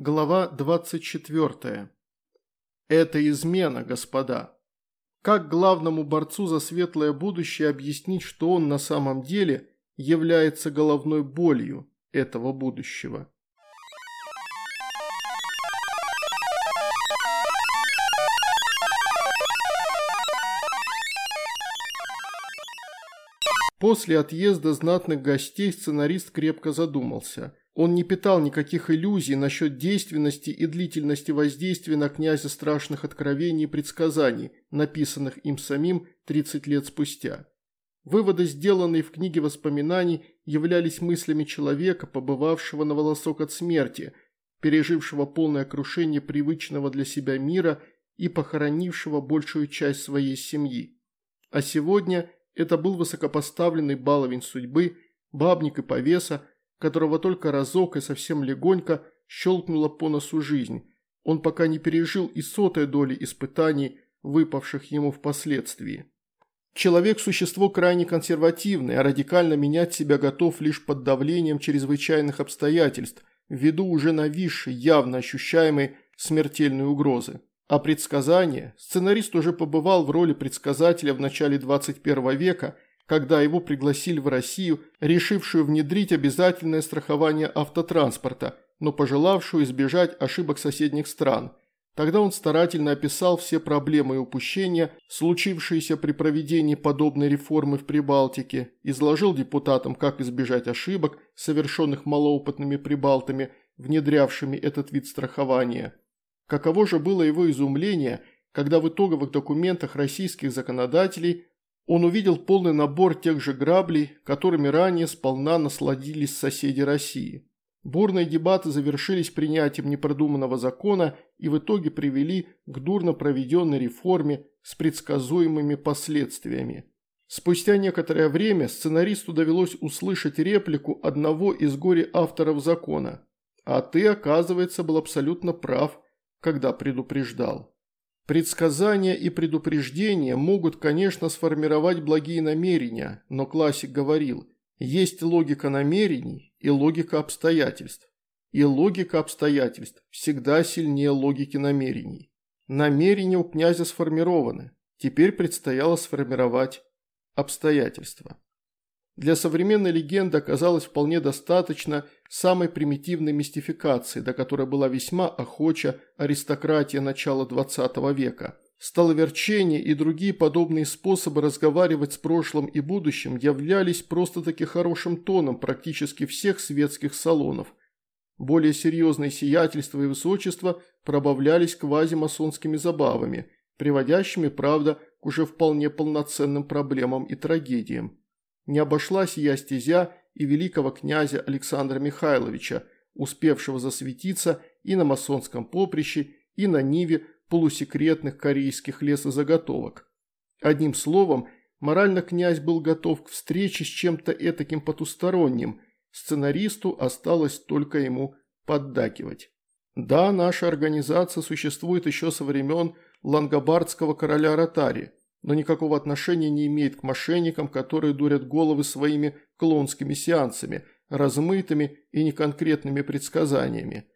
Глава 24. Это измена, господа. Как главному борцу за светлое будущее объяснить, что он на самом деле является головной болью этого будущего? После отъезда знатных гостей сценарист крепко задумался. Он не питал никаких иллюзий насчет действенности и длительности воздействия на князя страшных откровений и предсказаний, написанных им самим 30 лет спустя. Выводы, сделанные в книге воспоминаний, являлись мыслями человека, побывавшего на волосок от смерти, пережившего полное крушение привычного для себя мира и похоронившего большую часть своей семьи. А сегодня это был высокопоставленный баловень судьбы, бабник и повеса, которого только разок и совсем легонько щелкнула по носу жизнь. Он пока не пережил и сотой доли испытаний, выпавших ему впоследствии. Человек – существо крайне консервативное, а радикально менять себя готов лишь под давлением чрезвычайных обстоятельств, ввиду уже нависшей, явно ощущаемой смертельной угрозы. А предсказание? Сценарист уже побывал в роли предсказателя в начале 21 века – когда его пригласили в Россию, решившую внедрить обязательное страхование автотранспорта, но пожелавшую избежать ошибок соседних стран. Тогда он старательно описал все проблемы и упущения, случившиеся при проведении подобной реформы в Прибалтике, изложил депутатам, как избежать ошибок, совершенных малоопытными прибалтами, внедрявшими этот вид страхования. Каково же было его изумление, когда в итоговых документах российских законодателей он увидел полный набор тех же граблей, которыми ранее сполна насладились соседи России. Бурные дебаты завершились принятием непродуманного закона и в итоге привели к дурно проведенной реформе с предсказуемыми последствиями. Спустя некоторое время сценаристу довелось услышать реплику одного из горе-авторов закона. «А ты, оказывается, был абсолютно прав, когда предупреждал». Предсказания и предупреждения могут, конечно, сформировать благие намерения, но классик говорил, есть логика намерений и логика обстоятельств. И логика обстоятельств всегда сильнее логики намерений. Намерения у князя сформированы, теперь предстояло сформировать обстоятельства. Для современной легенды оказалось вполне достаточно самой примитивной мистификации, до которой была весьма охоча аристократия начала XX века. Столоверчение и другие подобные способы разговаривать с прошлым и будущим являлись просто-таки хорошим тоном практически всех светских салонов. Более серьезные сиятельства и высочества пробавлялись квазимасонскими забавами, приводящими, правда, к уже вполне полноценным проблемам и трагедиям не обошлась я стезя и великого князя Александра Михайловича, успевшего засветиться и на масонском поприще, и на ниве полусекретных корейских лесозаготовок. Одним словом, морально князь был готов к встрече с чем-то этаким потусторонним, сценаристу осталось только ему поддакивать. Да, наша организация существует еще со времен лангобардского короля Ротари – но никакого отношения не имеет к мошенникам, которые дурят головы своими клонскими сеансами, размытыми и неконкретными предсказаниями.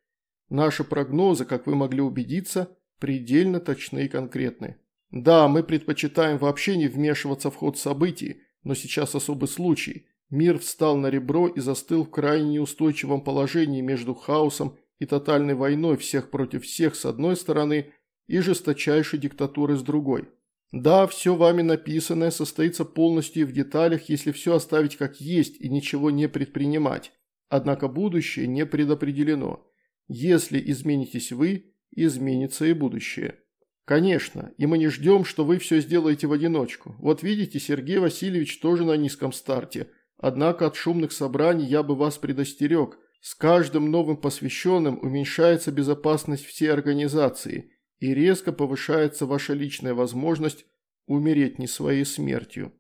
Наши прогнозы, как вы могли убедиться, предельно точны и конкретны. Да, мы предпочитаем вообще не вмешиваться в ход событий, но сейчас особый случай. Мир встал на ребро и застыл в крайне неустойчивом положении между хаосом и тотальной войной всех против всех с одной стороны и жесточайшей диктатурой с другой. Да, все вами написанное состоится полностью в деталях, если все оставить как есть и ничего не предпринимать. Однако будущее не предопределено. Если изменитесь вы, изменится и будущее. Конечно, и мы не ждем, что вы все сделаете в одиночку. Вот видите, Сергей Васильевич тоже на низком старте. Однако от шумных собраний я бы вас предостерег. С каждым новым посвященным уменьшается безопасность всей организации – и резко повышается ваша личная возможность умереть не своей смертью.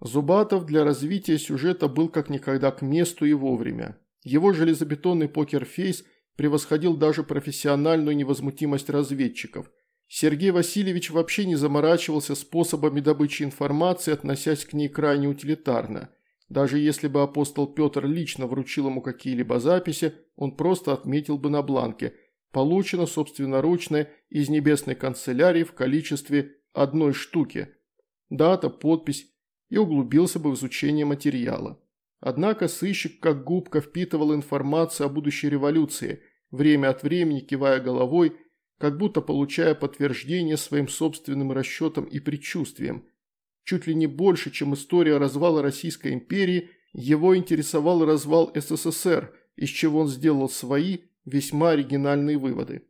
Зубатов для развития сюжета был как никогда к месту и вовремя. Его железобетонный покерфейс превосходил даже профессиональную невозмутимость разведчиков. Сергей Васильевич вообще не заморачивался способами добычи информации, относясь к ней крайне утилитарно. Даже если бы апостол Петр лично вручил ему какие-либо записи, он просто отметил бы на бланке «Получено собственноручно из небесной канцелярии в количестве одной штуки». Дата, подпись и углубился бы в изучение материала. Однако сыщик как губка впитывал информацию о будущей революции, время от времени кивая головой, как будто получая подтверждение своим собственным расчетам и предчувствиям. Чуть ли не больше, чем история развала Российской империи, его интересовал развал СССР, из чего он сделал свои весьма оригинальные выводы.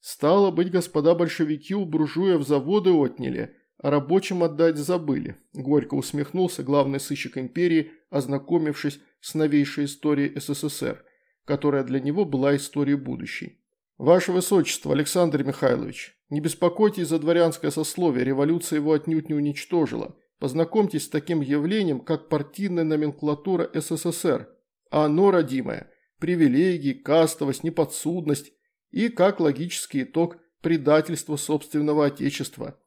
Стало быть, господа большевики у буржуев заводы отняли, а рабочим отдать забыли. Горько усмехнулся главный сыщик империи, ознакомившись с новейшей историей СССР, которая для него была историей будущей. «Ваше Высочество, Александр Михайлович, не беспокойтесь за дворянское сословие, революция его отнюдь не уничтожила. Познакомьтесь с таким явлением, как партийная номенклатура СССР, а оно, родимое, привилегии, кастовость, неподсудность и, как логический итог, предательство собственного отечества.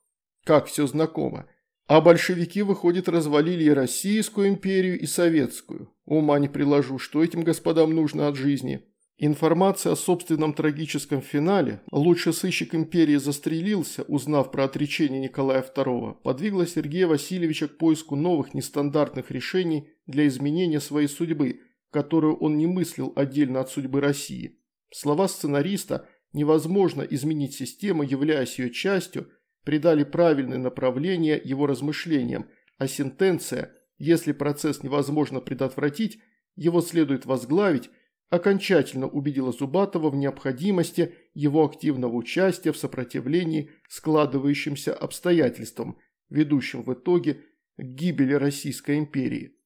Как все знакомо. А большевики, выходит, развалили и Российскую империю, и Советскую. Ума не приложу, что этим господам нужно от жизни. Информация о собственном трагическом финале, лучший сыщик империи застрелился, узнав про отречение Николая II, подвигла Сергея Васильевича к поиску новых нестандартных решений для изменения своей судьбы, которую он не мыслил отдельно от судьбы России. Слова сценариста «невозможно изменить систему, являясь ее частью» придали правильное направление его размышлениям, а сентенция «если процесс невозможно предотвратить, его следует возглавить» окончательно убедила Зубатова в необходимости его активного участия в сопротивлении складывающимся обстоятельствам, ведущим в итоге к гибели Российской империи.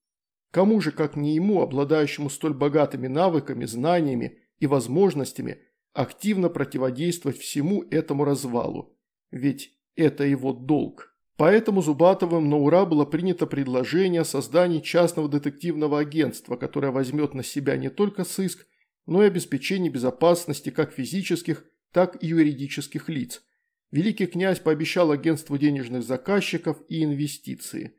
Кому же, как не ему, обладающему столь богатыми навыками, знаниями и возможностями, активно противодействовать всему этому развалу? Ведь это его долг. Поэтому Зубатовым на ура было принято предложение о создании частного детективного агентства, которое возьмет на себя не только сыск, но и обеспечение безопасности как физических, так и юридических лиц. Великий князь пообещал агентству денежных заказчиков и инвестиции.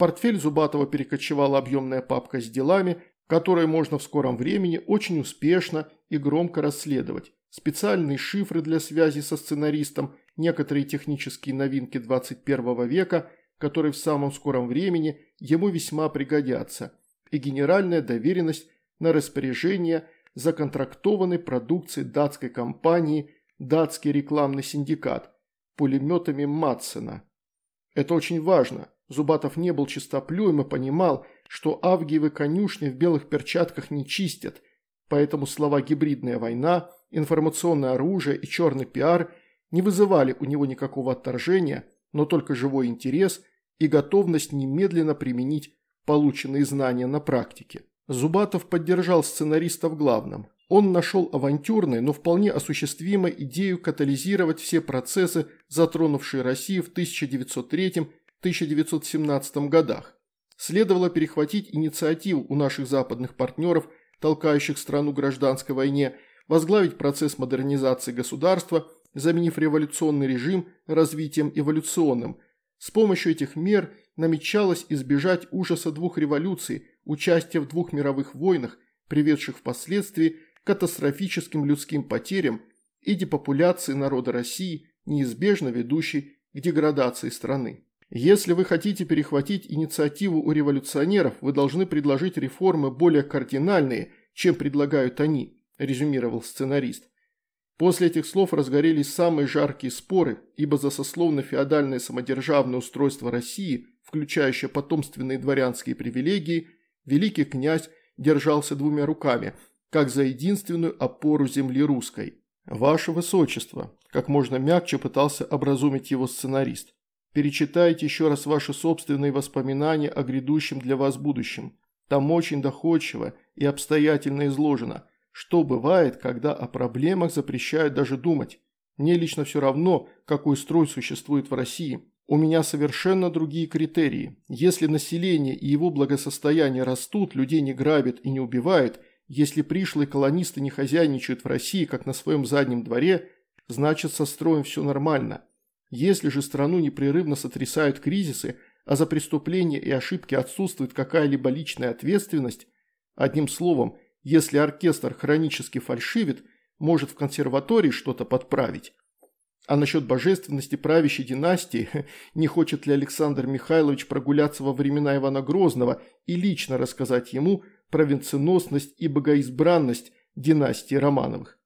Портфель Зубатова перекочевала объемная папка с делами, которые можно в скором времени очень успешно и громко расследовать, специальные шифры для связи со сценаристом некоторые технические новинки 21 века, которые в самом скором времени ему весьма пригодятся, и генеральная доверенность на распоряжение законтрактованной продукции датской компании «Датский рекламный синдикат» пулеметами Матсена. Это очень важно. Зубатов не был чистоплюем и понимал, что авгиевы конюшни в белых перчатках не чистят, поэтому слова «гибридная война», «информационное оружие» и «черный пиар» не вызывали у него никакого отторжения, но только живой интерес и готовность немедленно применить полученные знания на практике. Зубатов поддержал сценариста в главном. Он нашел авантюрную, но вполне осуществимую идею катализировать все процессы, затронувшие Россию в 1903-1917 годах. Следовало перехватить инициативу у наших западных партнеров, толкающих страну гражданской войне, возглавить процесс модернизации государства – заменив революционный режим развитием эволюционным. С помощью этих мер намечалось избежать ужаса двух революций, участия в двух мировых войнах, приведших впоследствии к катастрофическим людским потерям и депопуляции народа России, неизбежно ведущей к деградации страны. Если вы хотите перехватить инициативу у революционеров, вы должны предложить реформы более кардинальные, чем предлагают они, резюмировал сценарист. После этих слов разгорелись самые жаркие споры, ибо за сословно-феодальное самодержавное устройство России, включающее потомственные дворянские привилегии, великий князь держался двумя руками, как за единственную опору земли русской. «Ваше Высочество», как можно мягче пытался образумить его сценарист, перечитайте еще раз ваши собственные воспоминания о грядущем для вас будущем. Там очень доходчиво и обстоятельно изложено – что бывает, когда о проблемах запрещают даже думать? Мне лично все равно, какой строй существует в России. У меня совершенно другие критерии. Если население и его благосостояние растут, людей не грабят и не убивают, если пришлые колонисты не хозяйничают в России, как на своем заднем дворе, значит со строем все нормально. Если же страну непрерывно сотрясают кризисы, а за преступления и ошибки отсутствует какая-либо личная ответственность, одним словом, если оркестр хронически фальшивит, может в консерватории что-то подправить. А насчет божественности правящей династии, не хочет ли Александр Михайлович прогуляться во времена Ивана Грозного и лично рассказать ему про венценосность и богоизбранность династии Романовых?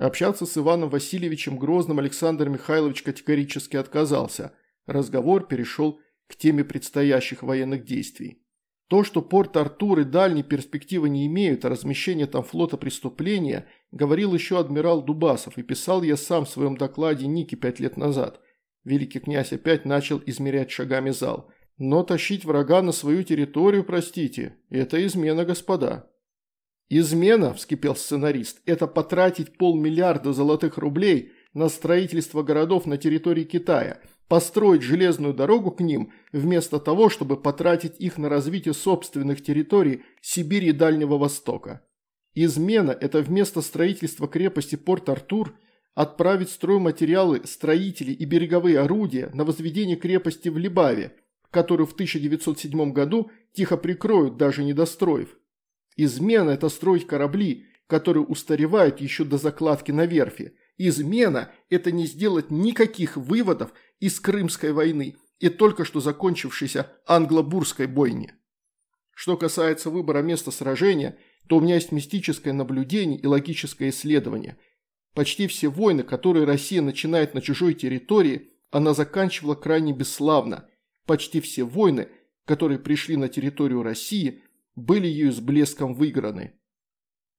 Общаться с Иваном Васильевичем Грозным Александр Михайлович категорически отказался. Разговор перешел к теме предстоящих военных действий. То, что порт Артур и дальние перспективы не имеют, а размещение там флота преступления, говорил еще адмирал Дубасов, и писал я сам в своем докладе Ники пять лет назад. Великий князь опять начал измерять шагами зал. Но тащить врага на свою территорию, простите, это измена, господа. «Измена», – вскипел сценарист, – «это потратить полмиллиарда золотых рублей на строительство городов на территории Китая, построить железную дорогу к ним, вместо того, чтобы потратить их на развитие собственных территорий Сибири и Дальнего Востока. Измена – это вместо строительства крепости Порт-Артур отправить стройматериалы, строители и береговые орудия на возведение крепости в Либаве, которую в 1907 году тихо прикроют, даже не достроив. Измена – это строить корабли, которые устаревают еще до закладки на верфи. Измена – это не сделать никаких выводов – из Крымской войны и только что закончившейся англо-бурской бойни. Что касается выбора места сражения, то у меня есть мистическое наблюдение и логическое исследование. Почти все войны, которые Россия начинает на чужой территории, она заканчивала крайне бесславно. Почти все войны, которые пришли на территорию России, были ею с блеском выиграны.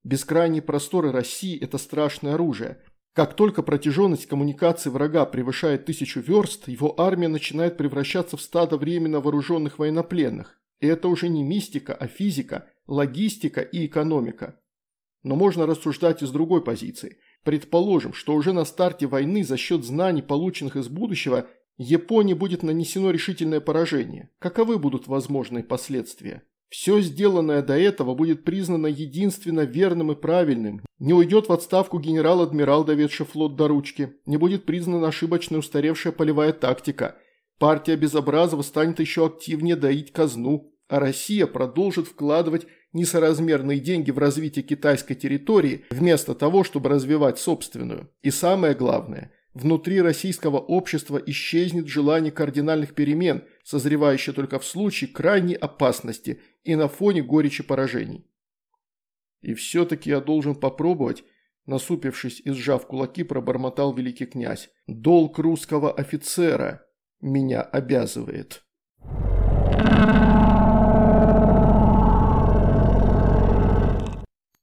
Бескрайние просторы России – это страшное оружие – как только протяженность коммуникации врага превышает тысячу верст, его армия начинает превращаться в стадо временно вооруженных военнопленных. И это уже не мистика, а физика, логистика и экономика. Но можно рассуждать из другой позиции. Предположим, что уже на старте войны за счет знаний, полученных из будущего, Японии будет нанесено решительное поражение. Каковы будут возможные последствия? Все сделанное до этого будет признано единственно верным и правильным. Не уйдет в отставку генерал-адмирал, доведший флот до ручки. Не будет признана ошибочная устаревшая полевая тактика. Партия Безобразова станет еще активнее доить казну. А Россия продолжит вкладывать несоразмерные деньги в развитие китайской территории, вместо того, чтобы развивать собственную. И самое главное – Внутри российского общества исчезнет желание кардинальных перемен, созревающее только в случае крайней опасности и на фоне горечи поражений. И все-таки я должен попробовать, насупившись и сжав кулаки, пробормотал великий князь. Долг русского офицера меня обязывает.